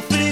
sofrer.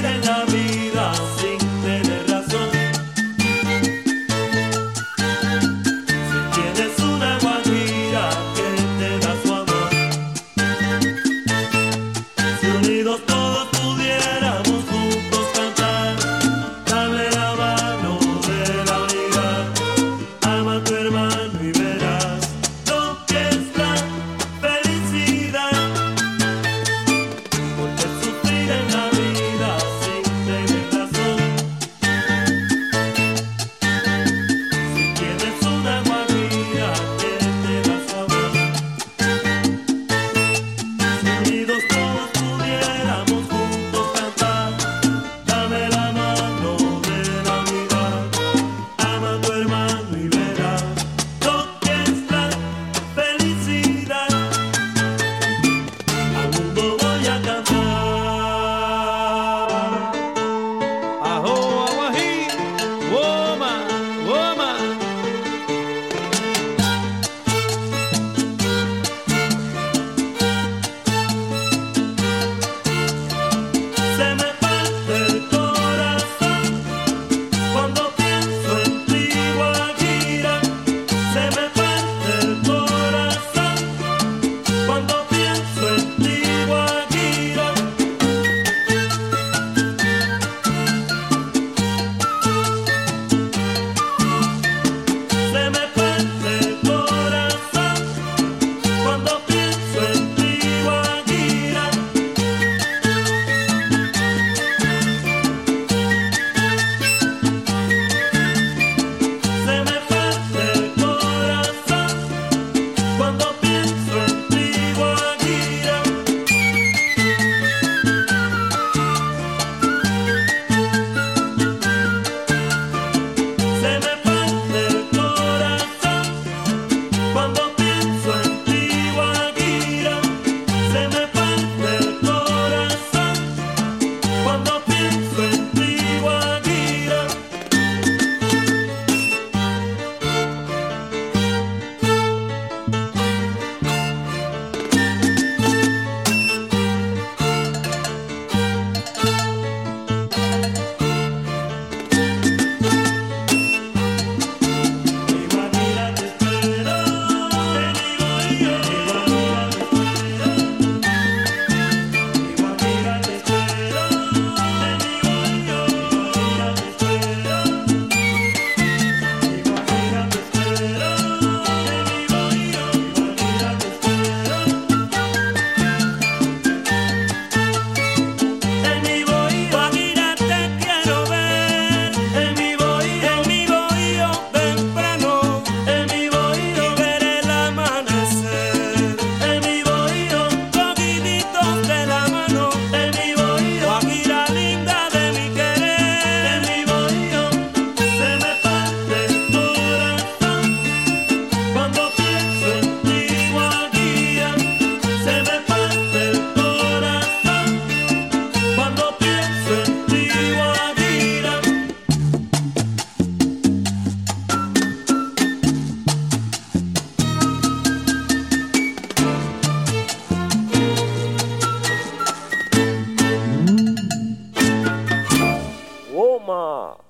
嘛。